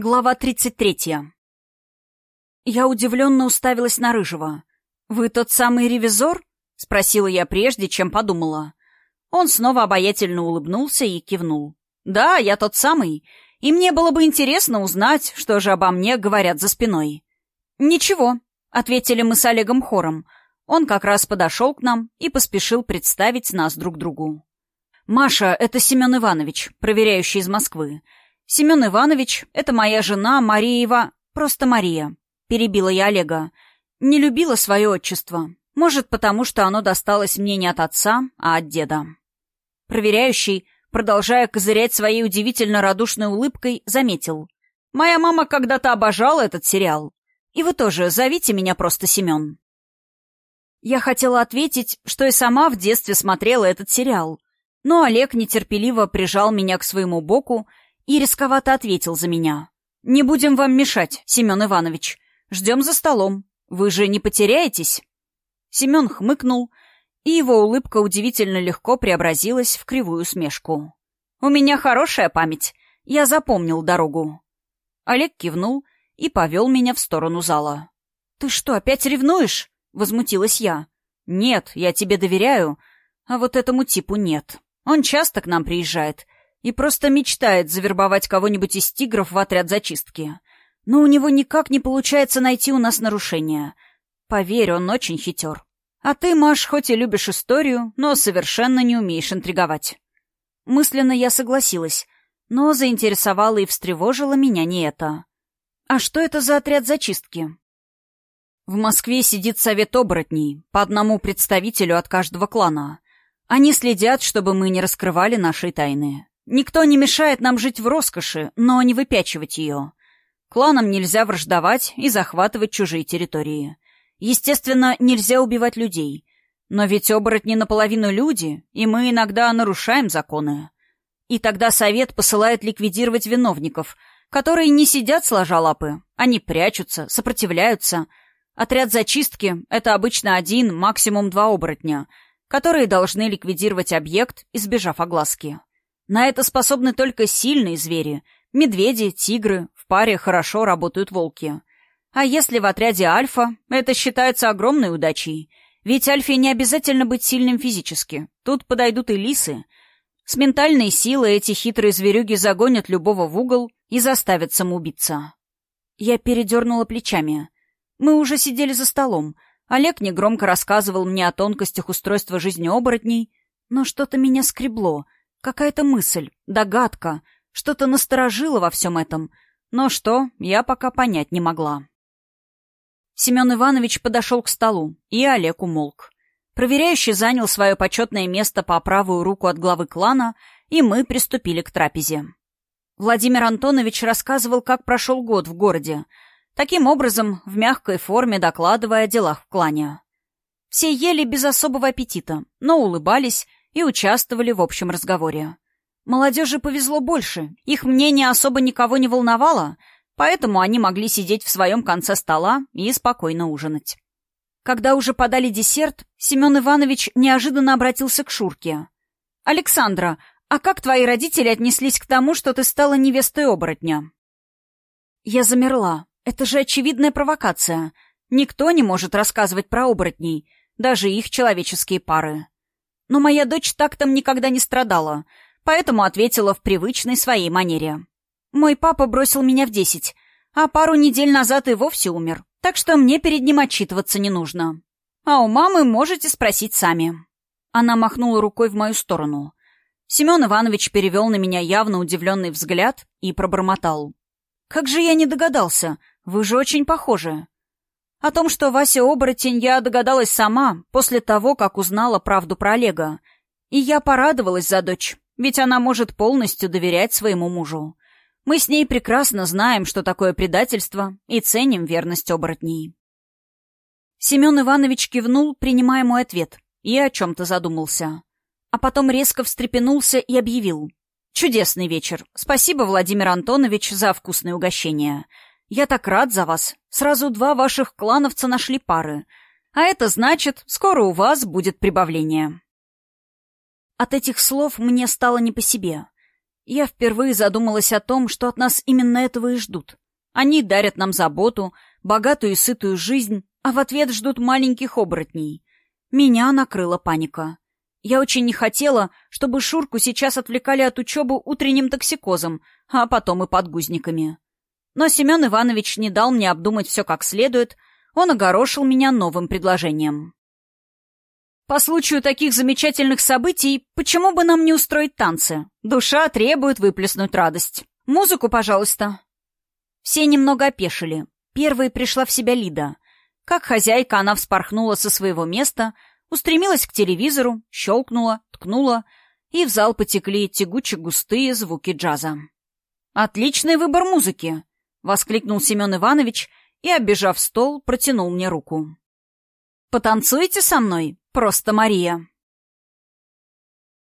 Глава 33. Я удивленно уставилась на Рыжего. «Вы тот самый ревизор?» — спросила я прежде, чем подумала. Он снова обаятельно улыбнулся и кивнул. «Да, я тот самый, и мне было бы интересно узнать, что же обо мне говорят за спиной». «Ничего», — ответили мы с Олегом хором. Он как раз подошел к нам и поспешил представить нас друг другу. «Маша, это Семен Иванович, проверяющий из Москвы. «Семен Иванович, это моя жена Мариева, просто Мария», — перебила я Олега. «Не любила свое отчество. Может, потому что оно досталось мне не от отца, а от деда». Проверяющий, продолжая козырять своей удивительно радушной улыбкой, заметил. «Моя мама когда-то обожала этот сериал. И вы тоже зовите меня просто Семен». Я хотела ответить, что и сама в детстве смотрела этот сериал, но Олег нетерпеливо прижал меня к своему боку и рисковато ответил за меня. «Не будем вам мешать, Семен Иванович. Ждем за столом. Вы же не потеряетесь?» Семен хмыкнул, и его улыбка удивительно легко преобразилась в кривую смешку. «У меня хорошая память. Я запомнил дорогу». Олег кивнул и повел меня в сторону зала. «Ты что, опять ревнуешь?» — возмутилась я. «Нет, я тебе доверяю, а вот этому типу нет. Он часто к нам приезжает» и просто мечтает завербовать кого-нибудь из тигров в отряд зачистки. Но у него никак не получается найти у нас нарушения. Поверь, он очень хитер. А ты, Маш, хоть и любишь историю, но совершенно не умеешь интриговать. Мысленно я согласилась, но заинтересовала и встревожила меня не это. А что это за отряд зачистки? В Москве сидит совет оборотней, по одному представителю от каждого клана. Они следят, чтобы мы не раскрывали наши тайны. Никто не мешает нам жить в роскоши, но не выпячивать ее. Кланам нельзя враждовать и захватывать чужие территории. Естественно, нельзя убивать людей. Но ведь оборотни наполовину люди, и мы иногда нарушаем законы. И тогда совет посылает ликвидировать виновников, которые не сидят сложа лапы. Они прячутся, сопротивляются. Отряд зачистки — это обычно один, максимум два оборотня, которые должны ликвидировать объект, избежав огласки. На это способны только сильные звери. Медведи, тигры, в паре хорошо работают волки. А если в отряде альфа, это считается огромной удачей. Ведь альфе не обязательно быть сильным физически. Тут подойдут и лисы. С ментальной силой эти хитрые зверюги загонят любого в угол и заставят самоубиться. Я передернула плечами. Мы уже сидели за столом. Олег негромко рассказывал мне о тонкостях устройства жизни оборотней, но что-то меня скребло — Какая-то мысль, догадка, что-то насторожило во всем этом. Но что, я пока понять не могла. Семен Иванович подошел к столу, и Олег умолк. Проверяющий занял свое почетное место по правую руку от главы клана, и мы приступили к трапезе. Владимир Антонович рассказывал, как прошел год в городе, таким образом, в мягкой форме докладывая о делах в клане. Все ели без особого аппетита, но улыбались и участвовали в общем разговоре. Молодежи повезло больше, их мнение особо никого не волновало, поэтому они могли сидеть в своем конце стола и спокойно ужинать. Когда уже подали десерт, Семен Иванович неожиданно обратился к Шурке. «Александра, а как твои родители отнеслись к тому, что ты стала невестой оборотня?» Я замерла. Это же очевидная провокация. Никто не может рассказывать про оборотней, даже их человеческие пары. Но моя дочь так там никогда не страдала, поэтому ответила в привычной своей манере. Мой папа бросил меня в десять, а пару недель назад и вовсе умер, так что мне перед ним отчитываться не нужно. А у мамы можете спросить сами. Она махнула рукой в мою сторону. Семен Иванович перевел на меня явно удивленный взгляд и пробормотал. «Как же я не догадался! Вы же очень похожи!» О том, что Вася оборотень, я догадалась сама, после того, как узнала правду про Олега. И я порадовалась за дочь, ведь она может полностью доверять своему мужу. Мы с ней прекрасно знаем, что такое предательство, и ценим верность оборотней. Семен Иванович кивнул, принимая мой ответ, и о чем-то задумался. А потом резко встрепенулся и объявил. «Чудесный вечер. Спасибо, Владимир Антонович, за вкусное угощение. Я так рад за вас. Сразу два ваших клановца нашли пары. А это значит, скоро у вас будет прибавление. От этих слов мне стало не по себе. Я впервые задумалась о том, что от нас именно этого и ждут. Они дарят нам заботу, богатую и сытую жизнь, а в ответ ждут маленьких оборотней. Меня накрыла паника. Я очень не хотела, чтобы Шурку сейчас отвлекали от учебы утренним токсикозом, а потом и подгузниками. Но Семен Иванович не дал мне обдумать все как следует, он огорошил меня новым предложением. По случаю таких замечательных событий, почему бы нам не устроить танцы? Душа требует выплеснуть радость. Музыку, пожалуйста. Все немного опешили. Первой пришла в себя Лида. Как хозяйка, она вспорхнула со своего места, устремилась к телевизору, щелкнула, ткнула, и в зал потекли тягуче-густые звуки джаза. «Отличный выбор музыки!» — воскликнул Семен Иванович и, оббежав стол, протянул мне руку. «Потанцуете со мной? Просто Мария!»